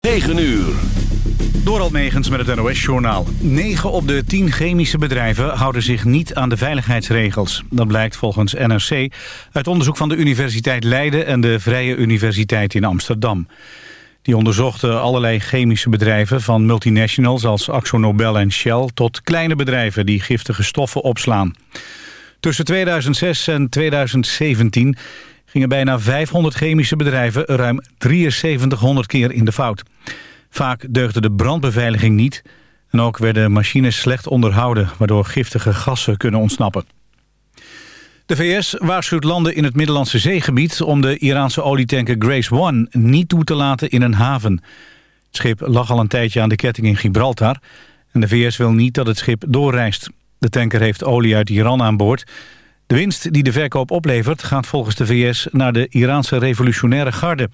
9 uur. Door Almegens met het NOS-journaal. 9 op de 10 chemische bedrijven houden zich niet aan de veiligheidsregels. Dat blijkt volgens NRC uit onderzoek van de Universiteit Leiden... en de Vrije Universiteit in Amsterdam. Die onderzochten allerlei chemische bedrijven... van multinationals als AxoNobel en Shell... tot kleine bedrijven die giftige stoffen opslaan. Tussen 2006 en 2017 gingen bijna 500 chemische bedrijven ruim 7300 keer in de fout. Vaak deugde de brandbeveiliging niet en ook werden machines slecht onderhouden... waardoor giftige gassen kunnen ontsnappen. De VS waarschuwt landen in het Middellandse zeegebied... om de Iraanse olietanker Grace One niet toe te laten in een haven. Het schip lag al een tijdje aan de ketting in Gibraltar... en de VS wil niet dat het schip doorreist. De tanker heeft olie uit Iran aan boord... De winst die de verkoop oplevert gaat volgens de VS naar de Iraanse revolutionaire garde.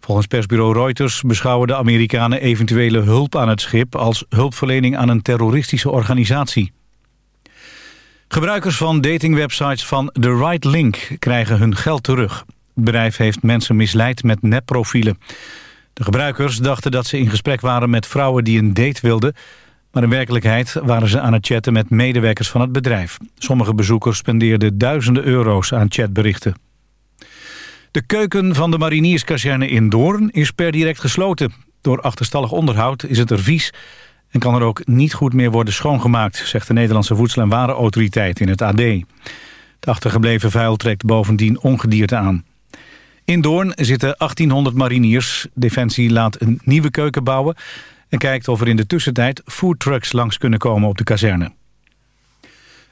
Volgens persbureau Reuters beschouwen de Amerikanen eventuele hulp aan het schip als hulpverlening aan een terroristische organisatie. Gebruikers van datingwebsites van The Right Link krijgen hun geld terug. Het bedrijf heeft mensen misleid met nepprofielen. De gebruikers dachten dat ze in gesprek waren met vrouwen die een date wilden... Maar in werkelijkheid waren ze aan het chatten met medewerkers van het bedrijf. Sommige bezoekers spendeerden duizenden euro's aan chatberichten. De keuken van de marinierskazerne in Doorn is per direct gesloten. Door achterstallig onderhoud is het er vies en kan er ook niet goed meer worden schoongemaakt, zegt de Nederlandse Voedsel- en Warenautoriteit in het AD. De achtergebleven vuil trekt bovendien ongedierte aan. In Doorn zitten 1800 mariniers. Defensie laat een nieuwe keuken bouwen en kijkt of er in de tussentijd foodtrucks langs kunnen komen op de kazerne.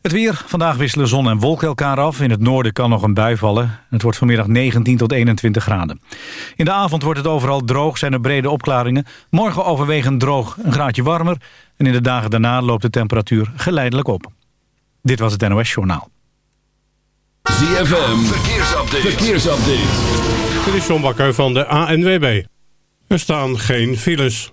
Het weer. Vandaag wisselen zon en wolken elkaar af. In het noorden kan nog een bui vallen. Het wordt vanmiddag 19 tot 21 graden. In de avond wordt het overal droog, zijn er brede opklaringen. Morgen overwegend droog, een graadje warmer. En in de dagen daarna loopt de temperatuur geleidelijk op. Dit was het NOS Journaal. ZFM. Verkeersupdate. Verkeersupdate. Dit is John Bakker van de ANWB. Er staan geen files.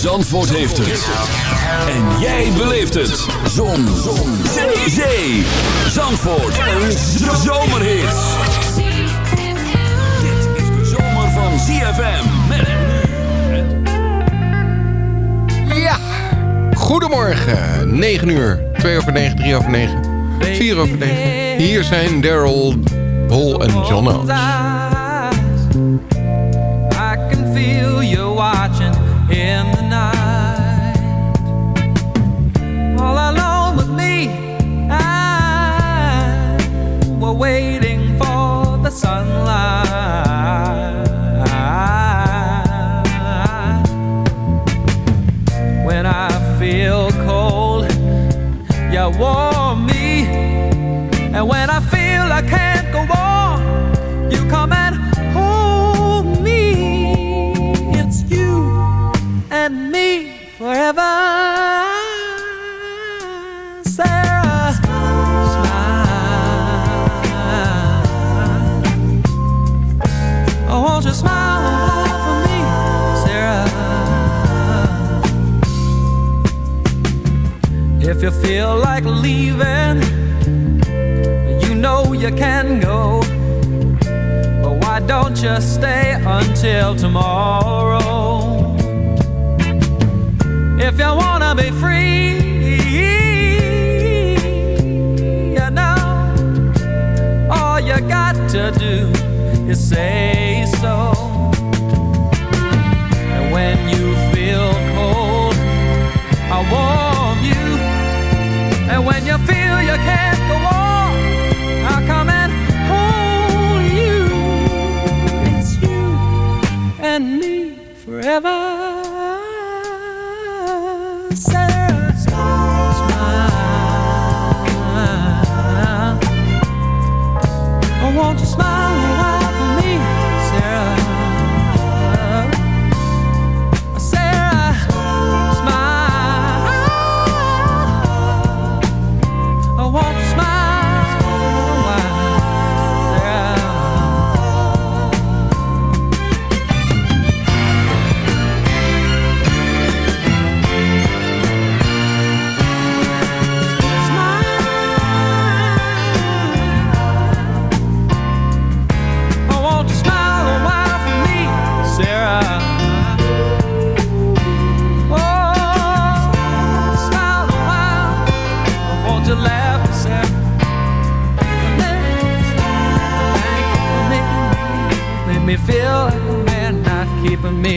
Zandvoort heeft het. En jij beleeft het. Zon. Zon. Zee. Zee. Zandvoort. Een zomerhit. Dit is de zomer van ZFM. Ja, goedemorgen. 9 uur, 2 over 9, 3 over 9, 4 over 9. Hier zijn Daryl, Hall en John Oates. If you know you can go. But why don't you stay until tomorrow? If you wanna be free, you know, all you got to do is say forever.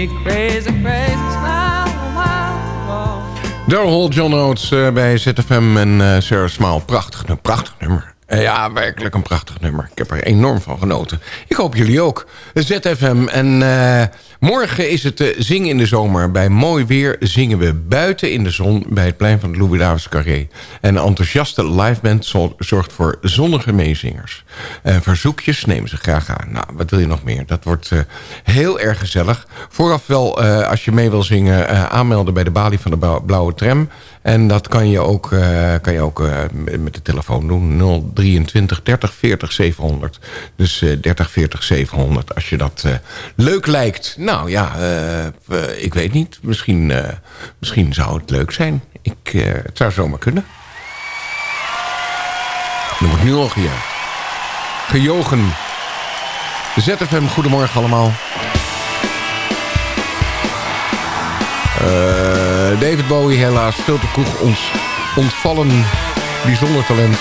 Me crazy. Oh. John Oates eh, bij ZFM en eh, Sarah Smile. Prachtig, een prachtig nummer. Eh, ja, werkelijk een prachtig nummer. Ik heb er enorm van genoten. Ik hoop jullie ook. ZFM. En morgen is het eh, Zingen in de Zomer. Bij mooi weer zingen we buiten in de zon... bij het plein van het Louis Carré. En een enthousiaste liveband zor- zorgt voor zonnige meezingers. Verzoekjes nemen ze graag aan. Nou, wat wil je nog meer? Dat wordt eh, heel erg gezellig. Vooraf wel, eh, als je mee wil zingen... aanmelden bij de balie van de Blauwe Tram... En dat kan je ook, eh, kan je ook eh, met de telefoon doen. 023 30 40 700. Dus eh 30 40 700 als je dat eh, leuk lijkt. Nou ja, ik weet niet. Misschien, misschien zou het leuk zijn. Ik, het zou zomaar kunnen. Er wordt nu al gejuicht. Gejogen. ZFM, goedemorgen allemaal. Eh, David Bowie helaas veel te vroeg ons ontvallen. Bijzonder talent.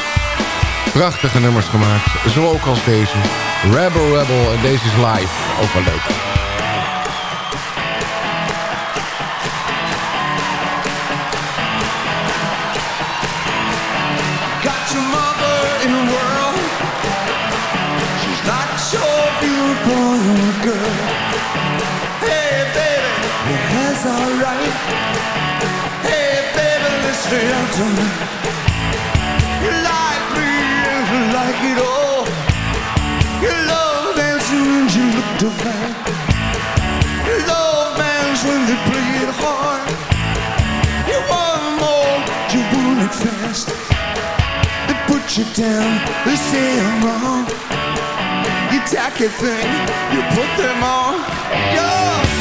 Prachtige nummers gemaakt. Zo ook als deze. Rebel Rebel. En deze is live. Ook wel leuk. You like me, you like it all. You love and you look. You love when they play it hard. You want more, you want it fast. They put you down, they say I'm wrong. You tacky thing, you put them on. Yeah.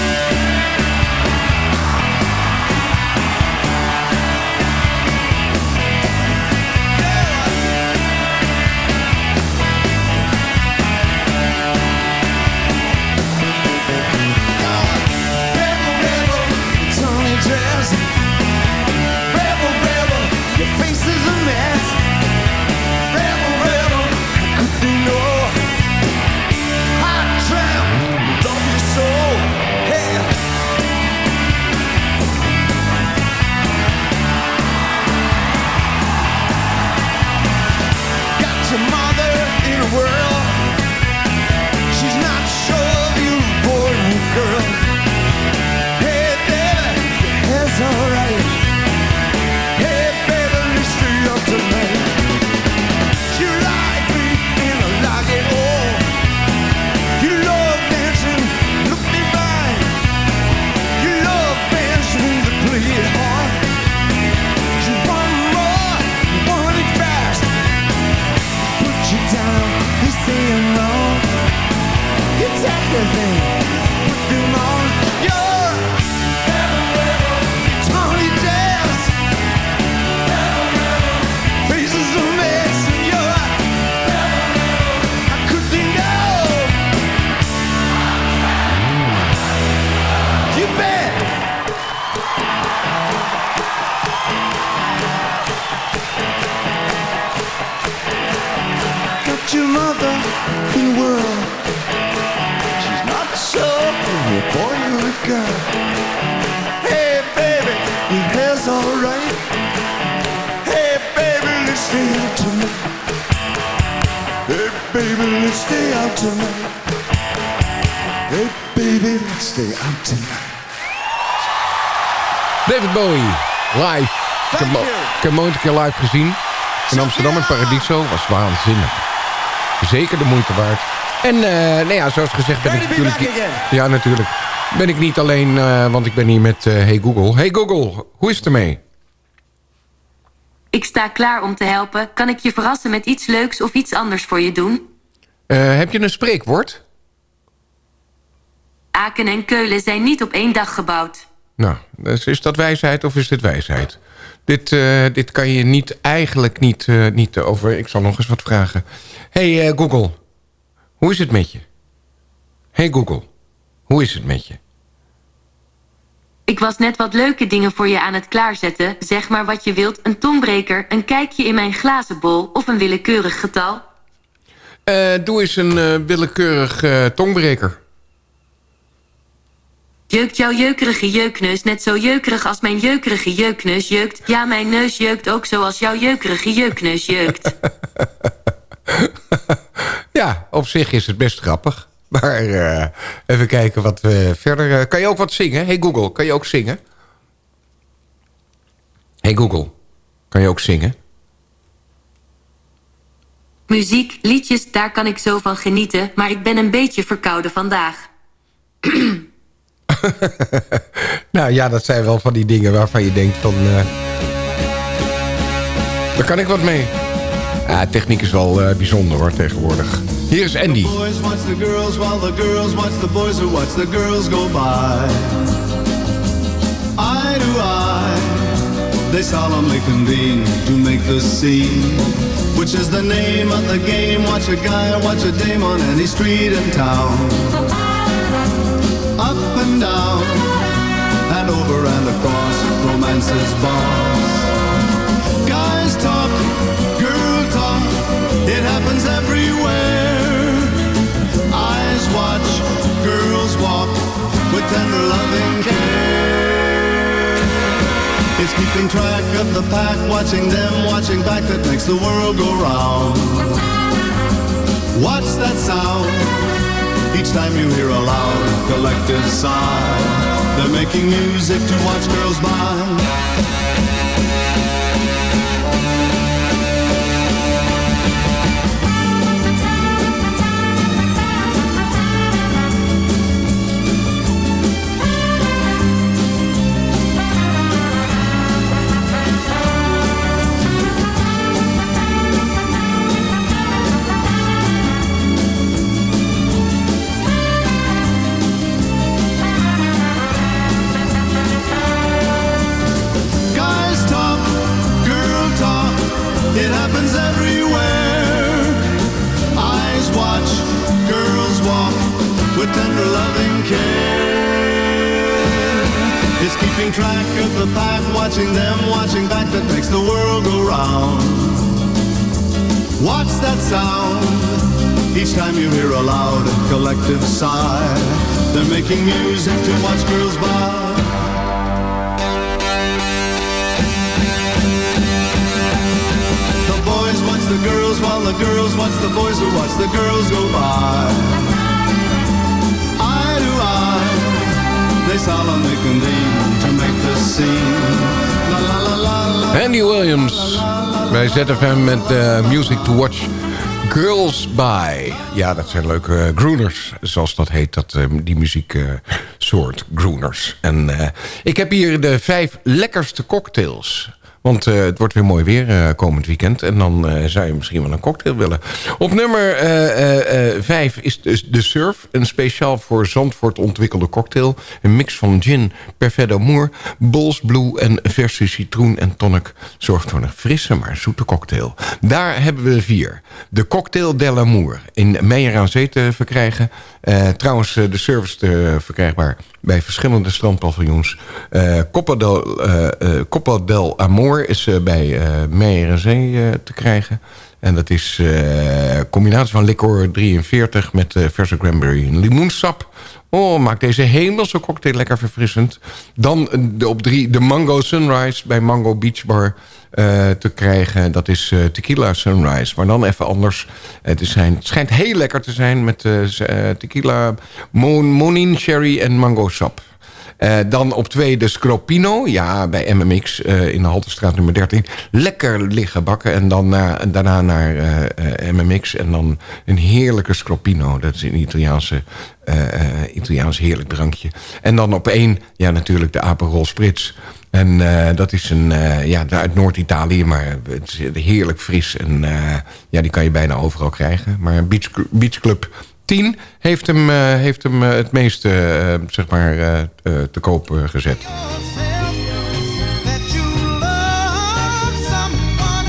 Keer live gezien. In Amsterdam in Paradiso. Was waanzinnig. Zeker de moeite waard. En eh, nou ja, zoals gezegd ben ik natuurlijk... Ja, natuurlijk. Ben ik niet alleen, eh, want ik ben hier met eh, Hey Google. Hey Google, hoe is het ermee? Ik sta klaar om te helpen. Kan ik je verrassen met iets leuks of iets anders voor je doen? Eh, heb je een spreekwoord? Aken en Keulen zijn niet op één dag gebouwd. Nou, dus is dat wijsheid of is dit wijsheid? Dit, eh, dit kan je niet, eigenlijk niet, eh, niet over... Ik zal nog eens wat vragen. Hey eh, Google, hoe is het met je? Hey Google, hoe is het met je? Ik was net wat leuke dingen voor je aan het klaarzetten. Zeg maar wat je wilt. Een tongbreker, een kijkje in mijn glazen bol of een willekeurig getal. Eh, doe eens een eh, willekeurig eh, tongbreker. Jeukt jouw jeukerige jeukneus net zo jeukerig als mijn jeukerige jeukneus jeukt? Ja, mijn neus jeukt ook zoals jouw jeukerige jeukneus jeukt. Ja, op zich is het best grappig. Maar eh, even kijken wat we verder... eh, kan je ook wat zingen? Hey Google, kan je ook zingen? Hey Google, kan je ook zingen? Muziek, liedjes, daar kan ik zo van genieten, maar ik ben een beetje verkouden vandaag. Nou ja, dat zijn wel van die dingen waarvan je denkt van... eh daar kan ik wat mee. Ja, techniek is wel eh, bijzonder hoor, tegenwoordig. Hier is Andy. boys watch the girls while the girls watch the boys who watch the girls go by. Eye to eye, they solemnly convene to make the scene, which is the name of the game. Watch a guy, watch a dame on any street in town. Over and across, romance's boss. Guys talk, girl talk, it happens everywhere. Eyes watch, girls walk with tender loving care. It's keeping track of the pack, watching them, watching back that makes the world go round. What's that sound? Each time you hear a loud collective sigh, they're making music to watch girls by. Each time you hear a loud collective sigh, they're making music to watch girls by. The boys watch the girls while the girls watch the boys who watch the girls go by. They solemnly convene to make the scene. Andy Williams bij ZFM met eh, Music to Watch Girls By. Ja, dat zijn leuke eh, groeners, zoals dat heet, dat, eh, die muzieksoort groeners. En eh, ik heb hier de vijf lekkerste cocktails... Want eh, het wordt weer mooi weer eh, komend weekend. En dan eh, zou je misschien wel een cocktail willen. Op nummer eh, eh, 5 is dus de Surf. Een speciaal voor Zandvoort ontwikkelde cocktail. Een mix van gin, Perfetto Moor, Bols Blue en verse citroen en tonic... zorgt voor een frisse maar zoete cocktail. Daar hebben we vier. De Cocktail de. In Meijer aan Zee te verkrijgen. Trouwens, de service te verkrijgbaar bij verschillende strandpaviljoens. Eh Copa, del, eh, eh, del Amor is eh, bij eh Meijer aan Zee eh, te krijgen. En dat is eh, een combinatie van licor 43 met uh, verse cranberry en limoensap. Oh, maakt deze hemelse cocktail lekker verfrissend. Dan de, op drie de Mango Sunrise bij Mango Beach Bar uh, te krijgen. Dat is uh, Tequila Sunrise. Maar dan even anders. Het, is zijn, het schijnt heel lekker te zijn met uh, tequila, mon, monin, cherry en mango sap. Uh, dan op twee de Scropino. Ja, bij MMX uh, in de Haltestraat nummer 13. Lekker liggen bakken. En dan na, daarna naar uh, MMX. En dan een heerlijke Scropino. Dat is een Italiaanse, Italiaans heerlijk drankje. En dan op één, ja natuurlijk de Aperol Spritz. En dat is een, ja, uit Noord-Italië. Maar het is heerlijk fris. En ja, die kan je bijna overal krijgen. Maar Beach, Beach Club 10 heeft hem, uh, heeft hem uh, het meeste uh, zeg maar, te koop gezet.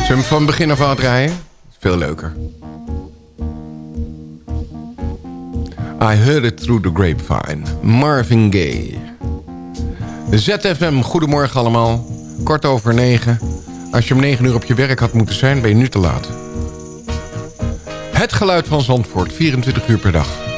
Zullen van begin af aan draaien? Veel leuker. I heard it through the grapevine. Marvin Gaye. ZFM, goedemorgen allemaal. Kort over negen. Als je om negen uur op je werk had moeten zijn, ben je nu te laat. Het geluid van Zandvoort, 24 uur per dag.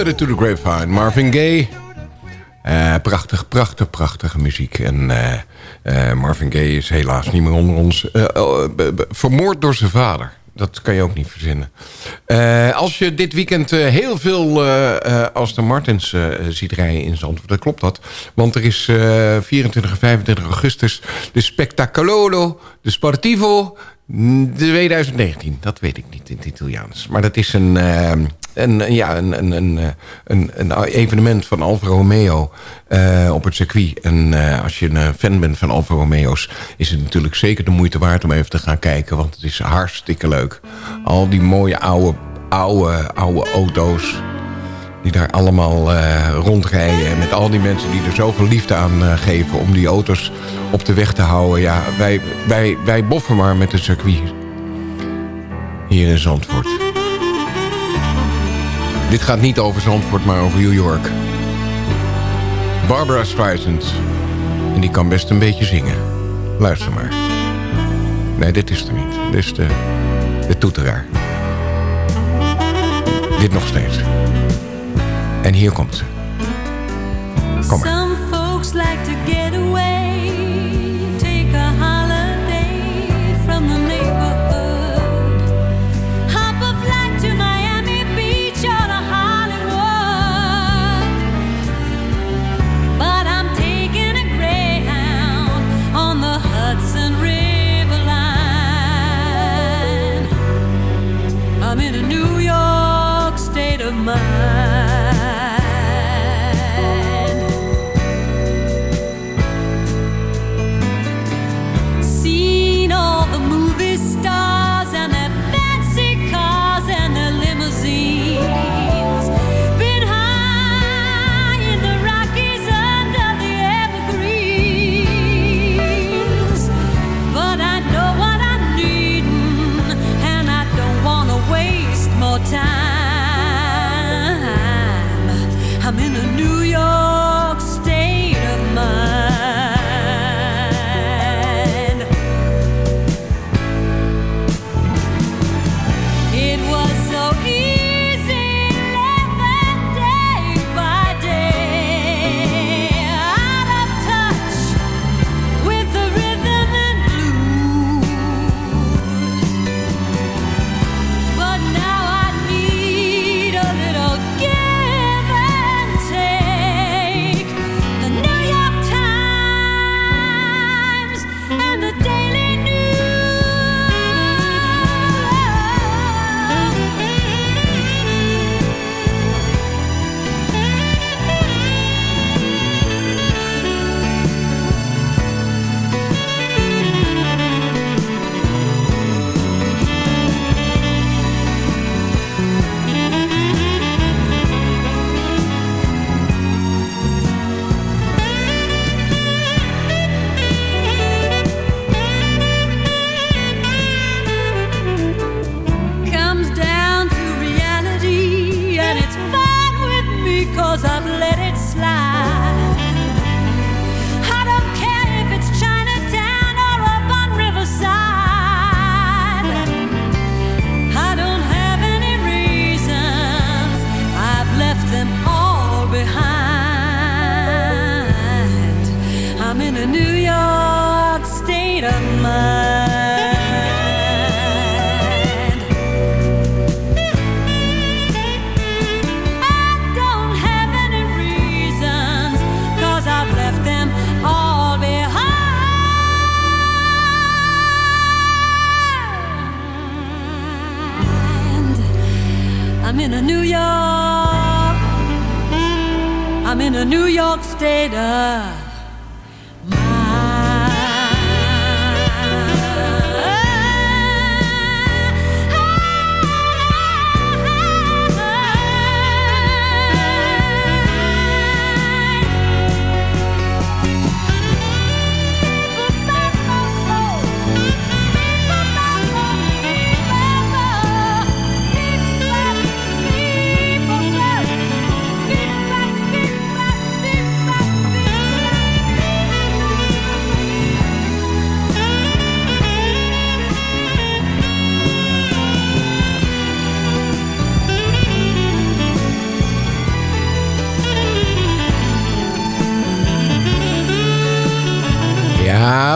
To the Grapevine. Marvin Gaye. Uh, prachtig, prachtig, prachtige muziek. En uh, uh, Marvin Gaye is helaas niet meer onder ons. vermoord door zijn vader. Dat kan je ook niet verzinnen. als je dit weekend heel veel Aston Martins ziet rijden in Zandvoort... dan klopt dat. Want er is 24 en 25 augustus de Spectacololo, de Sportivo... 2019, dat weet ik niet in het Italiaans. Maar dat is een, uh, een, ja, een, een, een, een, een evenement van Alfa Romeo uh, op het circuit. En uh, als je een fan bent van Alfa Romeo's... is het natuurlijk zeker de moeite waard om even te gaan kijken. Want het is hartstikke leuk. Al die mooie oude, oude, oude auto's. Die daar allemaal eh, rondrijden. En met al die mensen die er zoveel liefde aan eh, geven... om die auto's op de weg te houden. Ja, wij, wij, wij boffen maar met het circuit. Hier in Zandvoort. Dit gaat niet over Zandvoort, maar over New York. Barbara Streisand. En die kan best een beetje zingen. Luister maar. Nee, dit is er niet. Dit is de, de toeteraar. Dit nog steeds. En hier komt ze. Kom.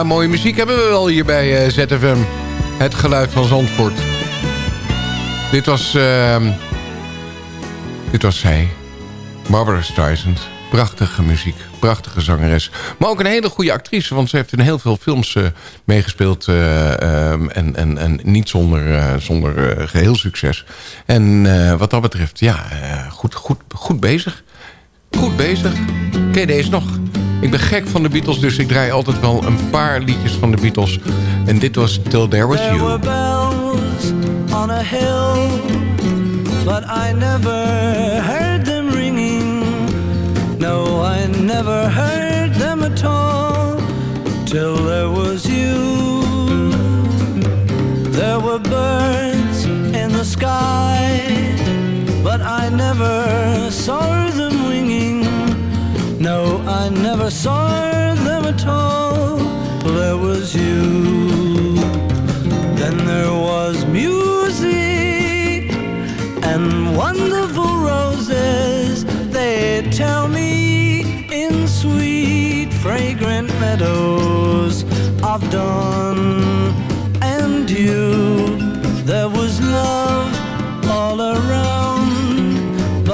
Mooie muziek hebben we wel hier bij eh, ZFM. Het geluid van Zandvoort. Dit was... ehm, dit was zij. Barbara Streisand. Prachtige muziek. Prachtige zangeres. Maar ook een hele goede actrice. Want ze heeft in heel veel films eh, meegespeeld. eh, ehm, en, en, en niet zonder, zonder eh, geheel succes. En wat dat betreft, ja, goed, goed, goed bezig. Goed bezig. Ken deze nog? Ik ben gek van de Beatles, dus ik draai altijd wel een paar liedjes van de Beatles. En dit was Till There Was There You. were bells on a hill, but I never heard them ring. never heard them at all till there was you. There were birds in the sky, but I never saw them. No, I never saw them at all. There was you. Then there was music and wonderful roses. They tell me in sweet, fragrant meadows of dawn and dew. There was love all around,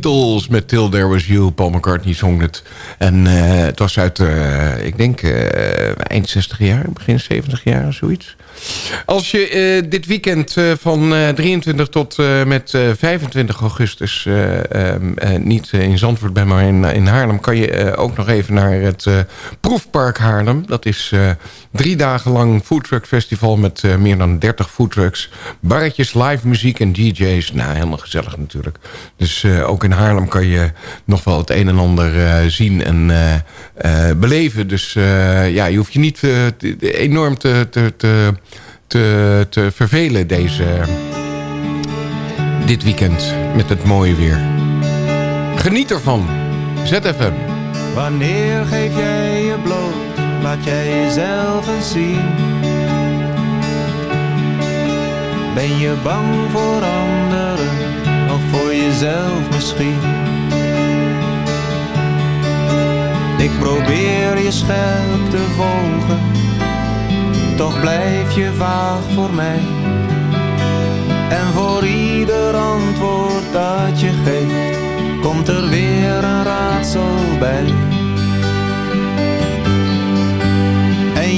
Beatles met Till There Was You. Paul McCartney zong het. En eh, het was uit, eh, ik denk, eh, eind 60 jaar, begin 70 jaar, zoiets. Als je dit weekend van eh, 23 tot met eh, 25 augustus eh, ehm, eh, niet in Zandvoort bent, maar in, in Haarlem... kan je ook nog even naar het Proefpark Haarlem. Dat is drie dagen lang foodtruck festival met eh, meer dan 30 foodtrucks. Barretjes, live muziek en DJ's. Nou, helemaal gezellig natuurlijk. Dus eh, ook in Haarlem kan je nog wel het een en ander eh, zien en beleven. Dus ja, je hoeft je niet enorm te, te, te, te, te vervelen deze, dit weekend met het mooie weer. Geniet ervan. ZFM. Wanneer geef jij je bloot? Laat jij jezelf eens zien. Ben je bang voor anderen of voor jezelf misschien? Ik probeer je scherp te volgen, toch blijf je vaag voor mij. En voor ieder antwoord dat je geeft, komt er weer een raadsel bij.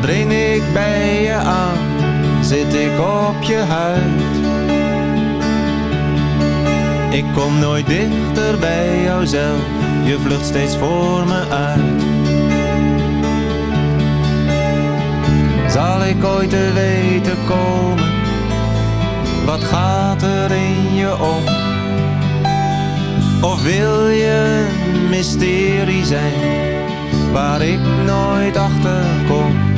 Dring ik bij je aan, zit ik op je huid. Ik kom nooit dichter bij jouzelf, je vlucht steeds voor me uit. Zal ik ooit te weten komen, wat gaat er in je om? Of wil je een mysterie zijn, waar ik nooit achter kom?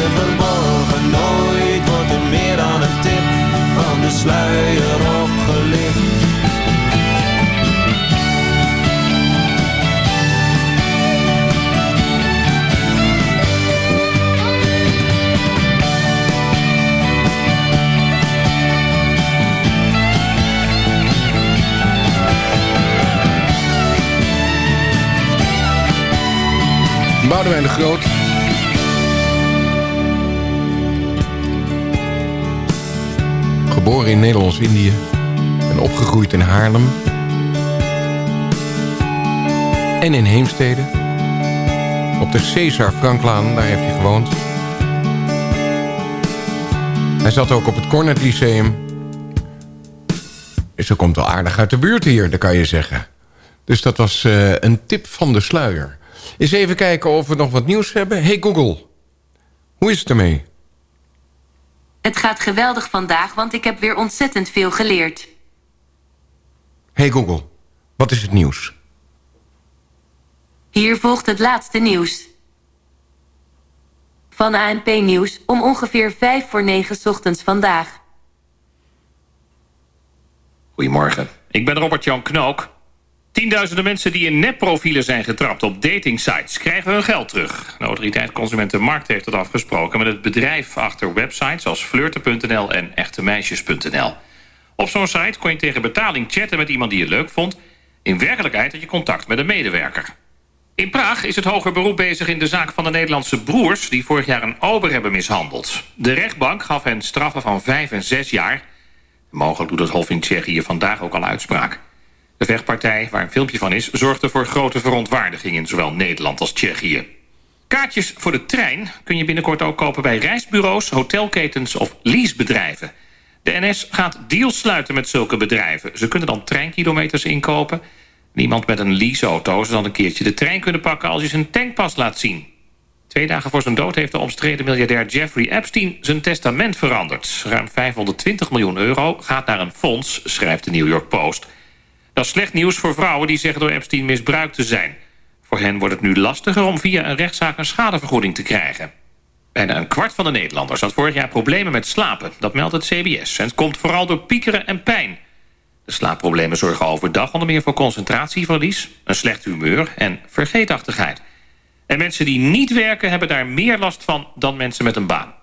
Je verborgen, nooit wordt er meer dan een tip van de sluier opgelicht. Boudewijn de Groot. In Nederlands-Indië en opgegroeid in Haarlem. En in Heemstede. Op de Cesar Franklaan, daar heeft hij gewoond. Hij zat ook op het Cornet Lyceum. Dus hij komt wel aardig uit de buurt hier, dat kan je zeggen. Dus dat was eh, een tip van de sluier. Eens even kijken of we nog wat nieuws hebben. Hey Google, hoe is het ermee? Het gaat geweldig vandaag, want ik heb weer ontzettend veel geleerd. Hey Google, wat is het nieuws? Hier volgt het laatste nieuws. Van ANP Nieuws om ongeveer 5 voor 9 's ochtends vandaag. Goedemorgen, ik ben Robert-Jan Knook. Tienduizenden mensen die in nepprofielen zijn getrapt op datingsites... krijgen hun geld terug. De autoriteit Consumentenmarkt heeft dat afgesproken... met het bedrijf achter websites als flirten.nl en echtemeisjes.nl. Op zo'n site kon je tegen betaling chatten met iemand die je leuk vond. In werkelijkheid had je contact met een medewerker. In Praag is het hoger beroep bezig in de zaak van de Nederlandse broers... die vorig jaar een ober hebben mishandeld. De rechtbank gaf hen straffen van vijf en zes jaar. Mogelijk doet het Hof in Tsjechië vandaag ook al uitspraak. De vechtpartij, waar een filmpje van is... zorgde voor grote verontwaardiging in zowel Nederland als Tsjechië. Kaartjes voor de trein kun je binnenkort ook kopen bij reisbureaus, hotelketens of leasebedrijven. De NS gaat deals sluiten met zulke bedrijven. Ze kunnen dan treinkilometers inkopen. Niemand met een leaseauto zal dan een keertje de trein kunnen pakken als je zijn tankpas laat zien. Twee dagen voor zijn dood heeft de omstreden miljardair Jeffrey Epstein zijn testament veranderd. Ruim 520 miljoen euro gaat naar een fonds, schrijft de New York Post. Dat is slecht nieuws voor vrouwen die zeggen door Epstein misbruikt te zijn. Voor hen wordt het nu lastiger om via een rechtszaak een schadevergoeding te krijgen. Bijna een kwart van de Nederlanders had vorig jaar problemen met slapen. Dat meldt het CBS. En het komt vooral door piekeren en pijn. De slaapproblemen zorgen overdag onder meer voor concentratieverlies... een slecht humeur en vergeetachtigheid. En mensen die niet werken hebben daar meer last van dan mensen met een baan.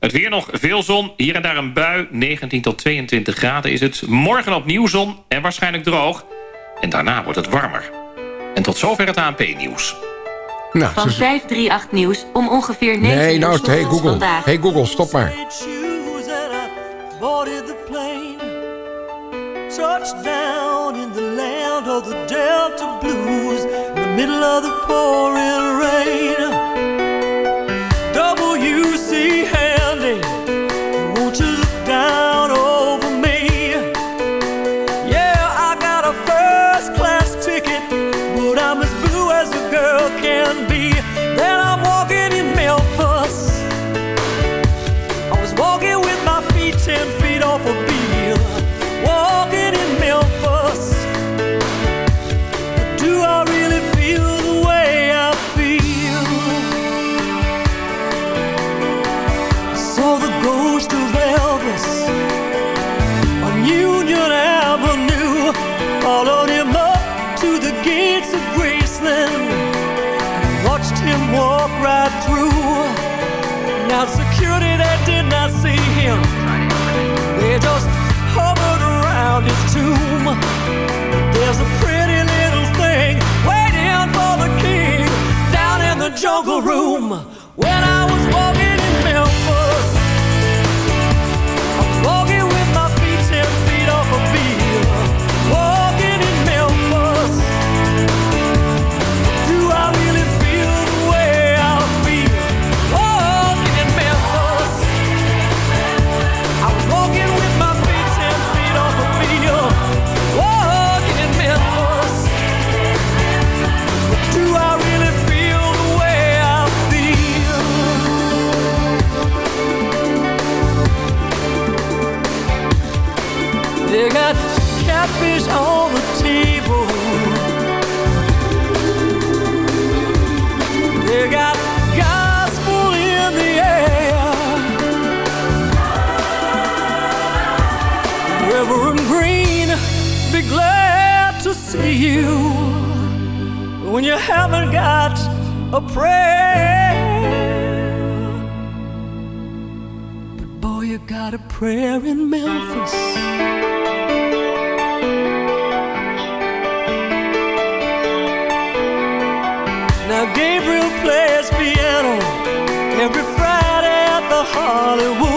Het weer nog veel zon, hier en daar een bui. 19 tot 22 graden is het. Morgen opnieuw zon en waarschijnlijk droog. En daarna wordt het warmer. En tot zover het ANP-nieuws. Nou, Van ze- 538 Nieuws om ongeveer 9 nee, uur nou hey Google. vandaag. Hey Google, stop maar. Touchdown in the land of the Delta Blues, in the middle of the pouring rain. and walk right through. Now security that did not see him, they just hovered around his tomb. There's a pretty little thing waiting for the king down in the jungle room. When I was walking in Melbourne. See you when you haven't got a prayer. But boy, you got a prayer in Memphis. Now Gabriel plays piano every Friday at the Hollywood,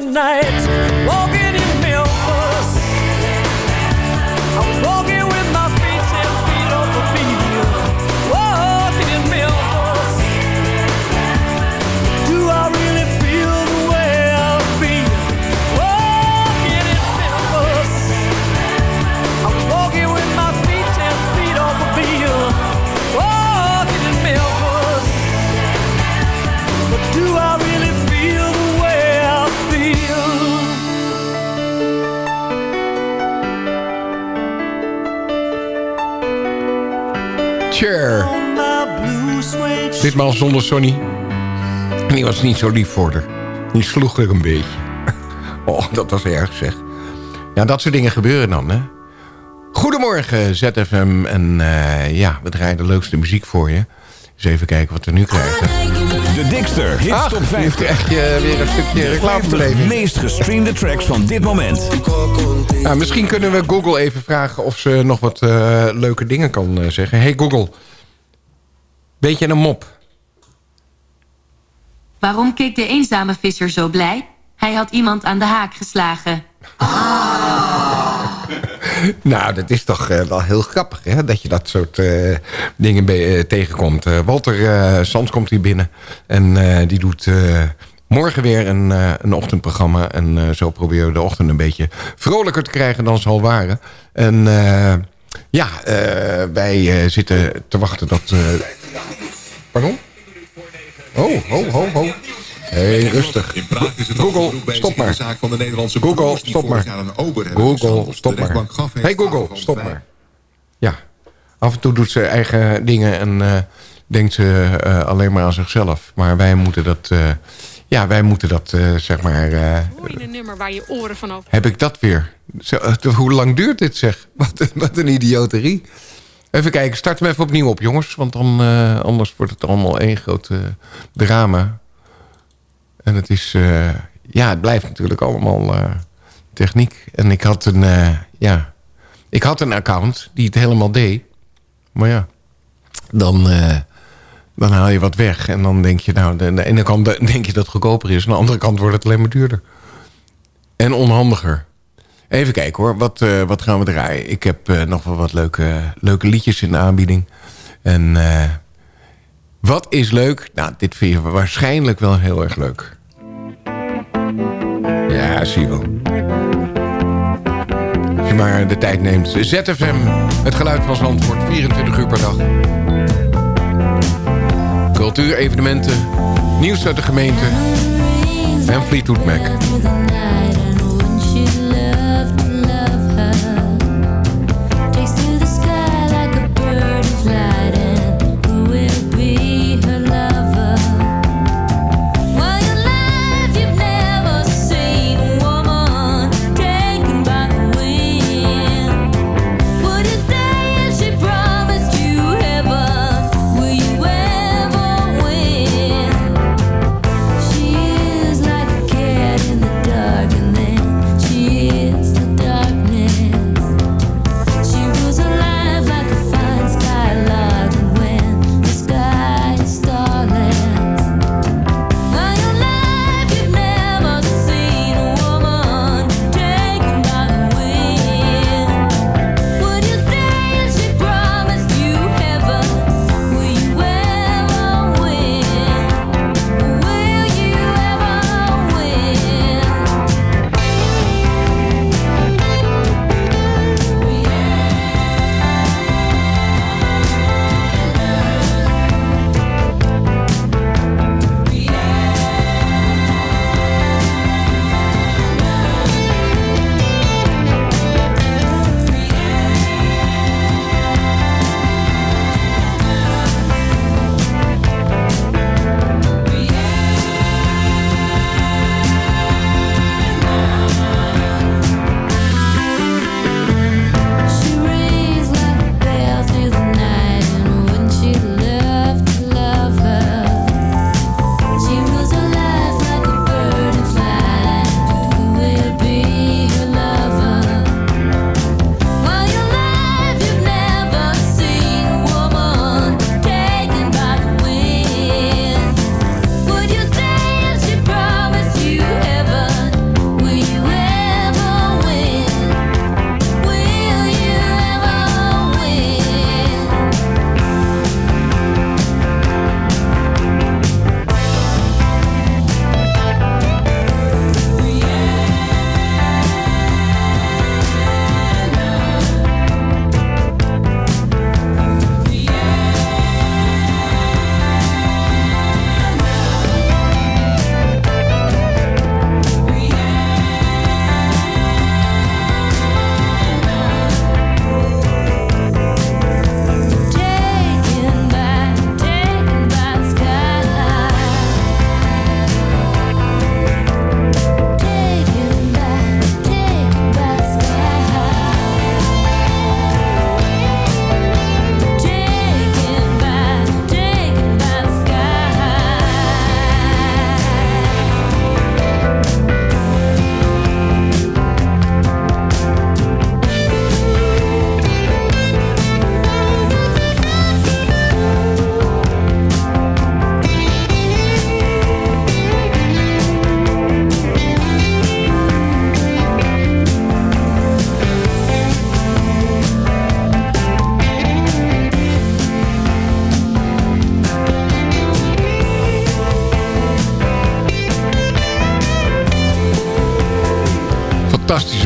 Tonight. night. Ditmaal zonder Sonny. En die was niet zo lief voor haar. Die sloeg er een beetje. Oh, dat was erg zeg. Ja, dat soort dingen gebeuren dan, hè. Goedemorgen, ZFM. En eh, ja, we draaien de leukste muziek voor je. Eens even kijken wat we nu krijgen. De Dikster Hits Ach, Top nu 50. krijg je weer een stukje 50 reclamebeleving. meest gestreamde tracks van dit moment. Nou, misschien kunnen we Google even vragen of ze nog wat eh, leuke dingen kan eh, zeggen. Hey Google, beetje een mop. Waarom keek de eenzame visser zo blij? Hij had iemand aan de haak geslagen. Nou, dat is toch eh, wel heel grappig, hè? Dat je dat soort eh, dingen eh, tegenkomt. Walter Sands komt hier binnen. En die doet morgen weer een, een ochtendprogramma. En zo proberen we de ochtend een beetje vrolijker te krijgen dan ze al waren. En ja, wij zitten te wachten dat... Pardon? Oh, ho, ho, ho. Hé, rustig. Google, stop maar. zaak van de Nederlandse Google, stop maar. Google, stop maar. Hey Google, stop maar. Ja, af en toe doet ze eigen dingen en eh, denkt ze eh, alleen maar aan zichzelf. Maar wij moeten dat, eh, ja, wij moeten dat, eh, zeg maar... eh, Mooi een nummer waar je oren van open. heb ik dat weer? Zo, hoe lang duurt dit zeg? Wat, wat een idioterie. Even kijken, start hem even opnieuw op jongens. Want dan, eh, anders wordt het allemaal één groot eh, drama. En het is... eh, ja, het blijft natuurlijk allemaal techniek. En ik had een... ja, ik had een account die het helemaal deed. Maar ja, dan, dan haal je wat weg. En dan denk je, nou, aan de ene kant denk je dat het goedkoper is. Aan de andere kant wordt het alleen maar duurder. En onhandiger. Even kijken hoor, wat, eh, wat gaan we draaien? Ik heb eh, nog wel wat leuke, leuke liedjes in de aanbieding. En eh, wat is leuk? Nou, dit vind je waarschijnlijk wel heel erg leuk. Ja, zie wel. Als je maar de tijd neemt. ZFM, het geluid van Zandvoort, 24 uur per dag. Cultuurevenementen, nieuws uit de gemeente en Fleetwood Mac.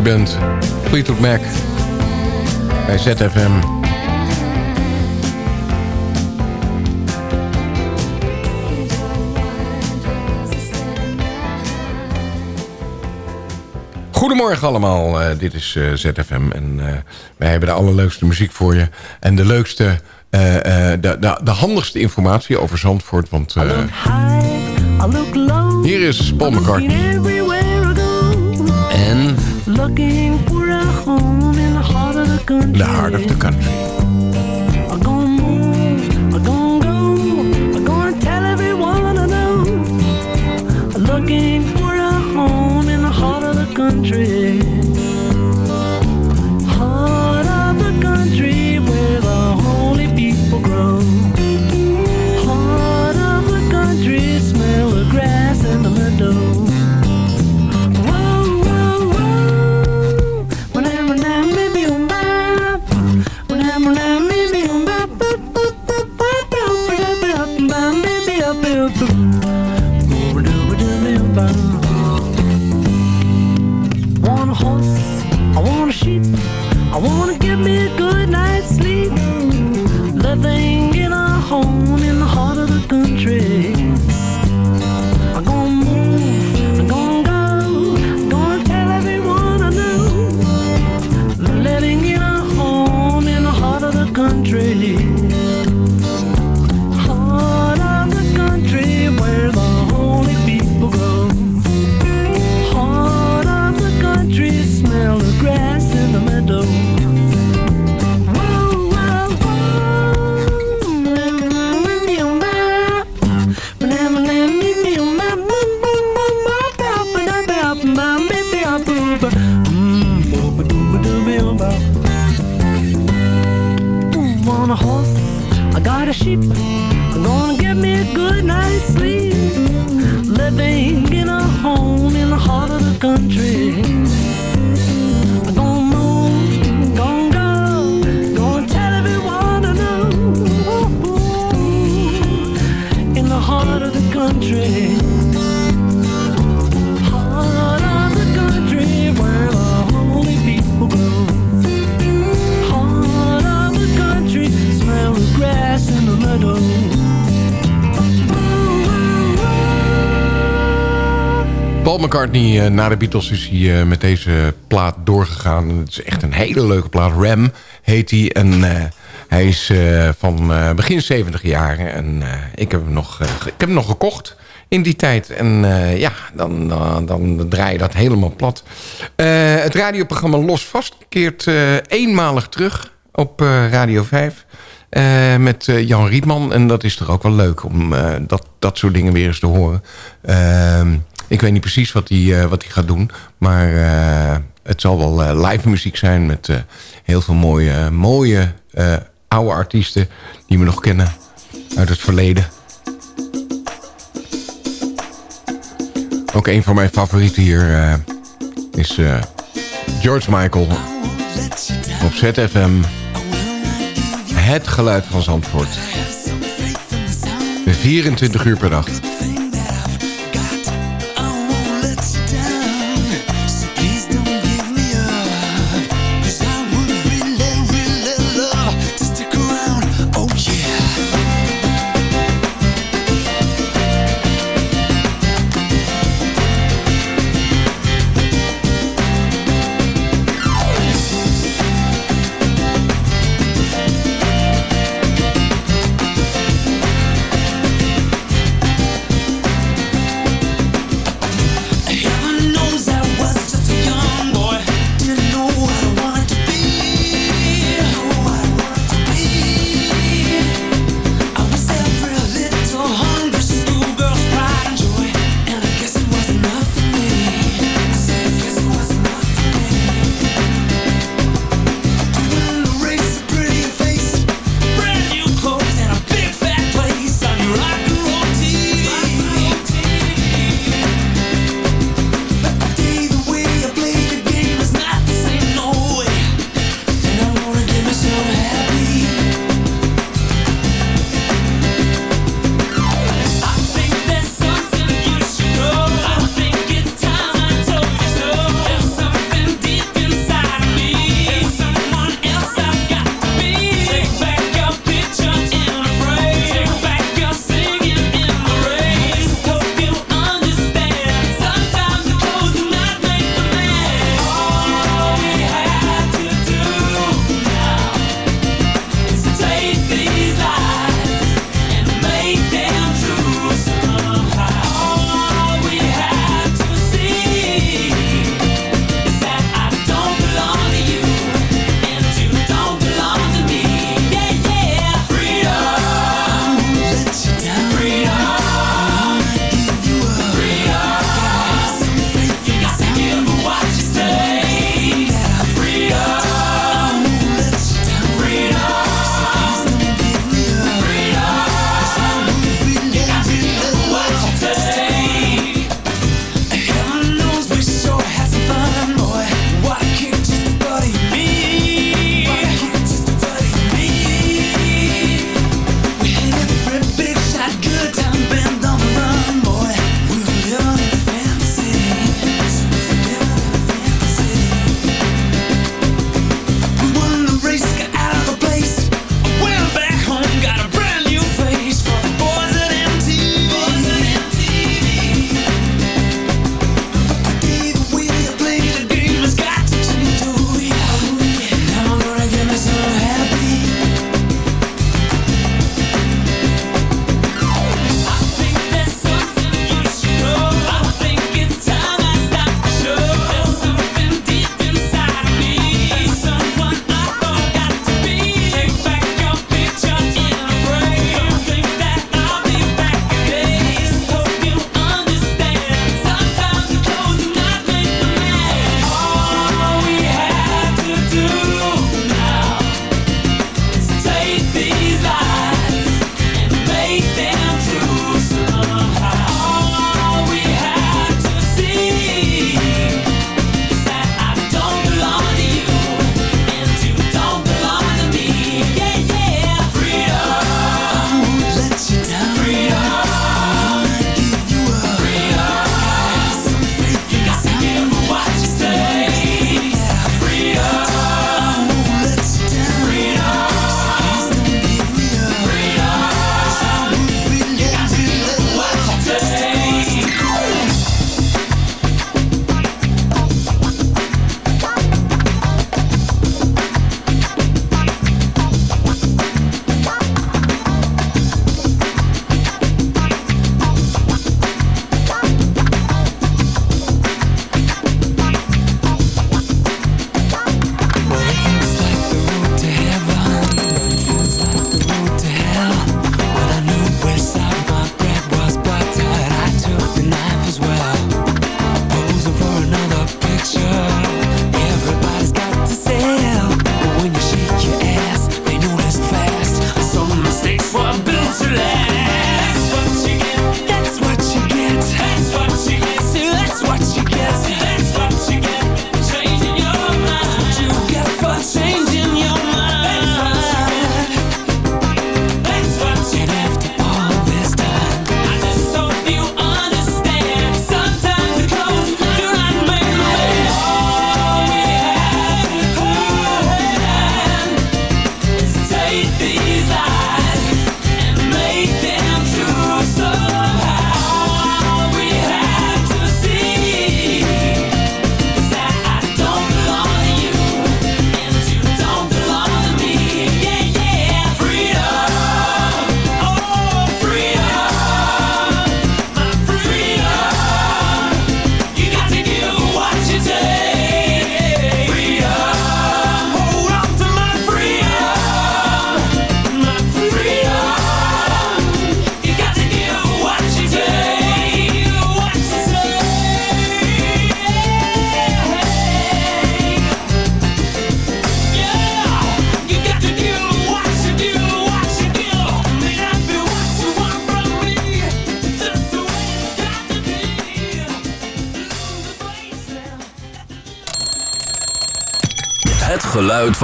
Band. Fleetwood Mac. Bij ZFM. Goedemorgen allemaal, eh, dit is eh, ZFM en eh, wij hebben de allerleukste muziek voor je. En de leukste, eh, eh, de, de, de handigste informatie over Zandvoort. Want eh, hier is Paul McCartney. En Looking for a home in the heart of the country. The Heart of the Country. McCartney, eh, na de Beatles is hij eh, met deze plaat doorgegaan. Het is echt een hele leuke plaat. Ram heet hij. En eh, hij is van begin 70 jaar. En ik, heb hem nog, ik heb hem nog gekocht in die tijd. En ja, dan, dan, draai je dat helemaal plat. Het radioprogramma Los Vast keert eenmalig terug op Radio 5. eh, met Jan Rietman. En dat is toch ook wel leuk om dat, dat soort dingen weer eens te horen. Ik weet niet precies wat hij eh, wat gaat doen. Maar eh, het zal wel eh, live muziek zijn met heel veel mooie, mooie oude artiesten die we nog kennen uit het verleden. Ook een van mijn favorieten hier is George Michael op ZFM. Het geluid van Zandvoort. 24 uur per dag.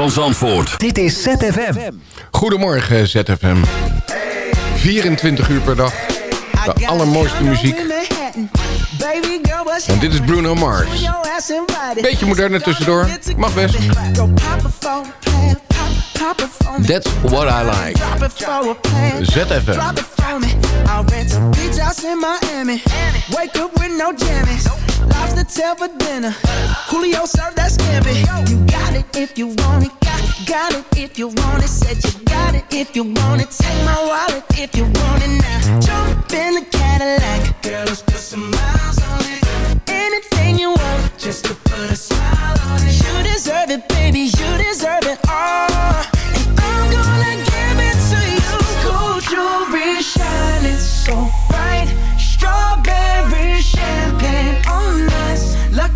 Van Zandvoort. Dit is ZFM. Goedemorgen ZFM. 24 uur per dag. De allermooiste muziek. En dit is Bruno Mars. Beetje moderne tussendoor. Mag best. That's what I like. ZFM. House in Miami. Wake up with no jammies. Lobster tail for dinner. Julio served that scampi. You got it if you want it. Got, got it if you want it. Said you got it if you want it. Take my wallet if you want it now. Jump in the Cadillac. Girl, let's put some miles on it. Anything you want, just to put a smile on it. You deserve it, baby. You deserve it all. And I'm gonna give it to you. Gold jewelry shining so bright.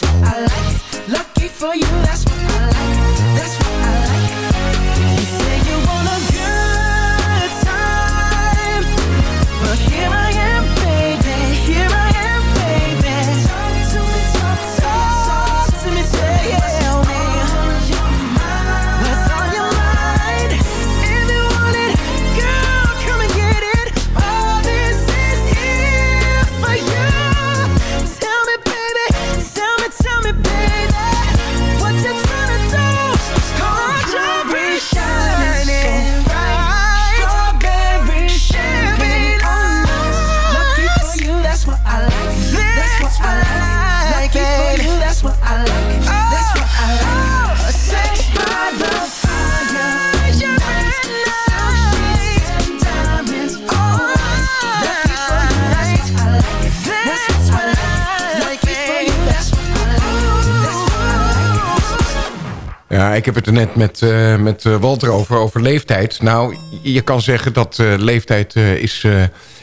I like. Lucky for you, Ja, ik heb het er net met, eh, met eh, Walter over, over leeftijd. Nou, je kan zeggen dat eh, leeftijd is...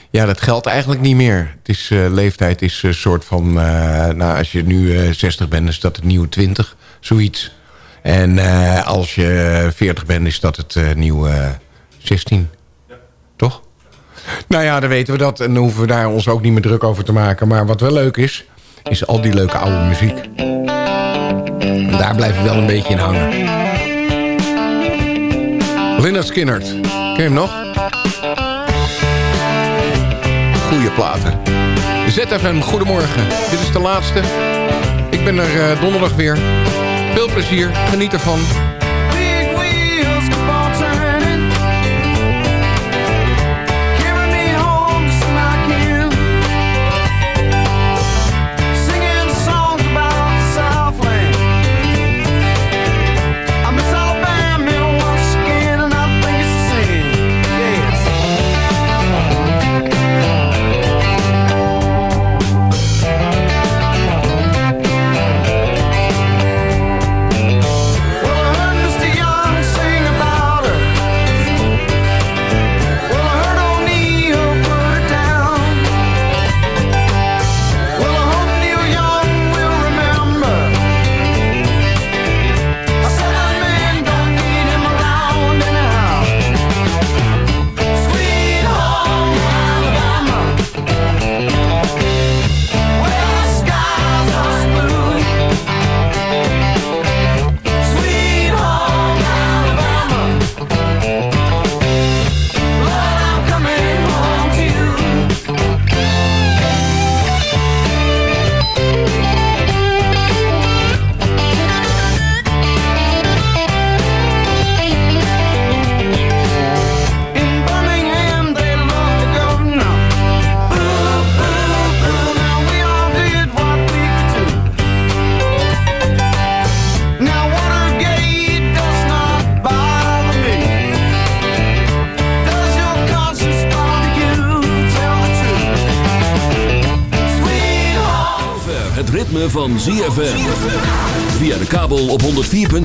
ja, dat geldt eigenlijk niet meer. Het is, leeftijd is een soort van... nou, als je nu eh 60 bent, is dat het nieuwe 20. Zoiets. En als je 40 bent, is dat het nieuwe eh, 16. Toch? Nou ja, dan weten we dat. En dan hoeven we daar ons ook niet meer druk over te maken. Maar wat wel leuk is, is al die leuke oude muziek. En daar blijf je wel een beetje in hangen. Lynyrd Skynyrd. Ken je hem nog? Goeie platen. ZFM, goedemorgen. Dit is de laatste. Ik ben er eh, donderdag weer. Veel plezier, geniet ervan.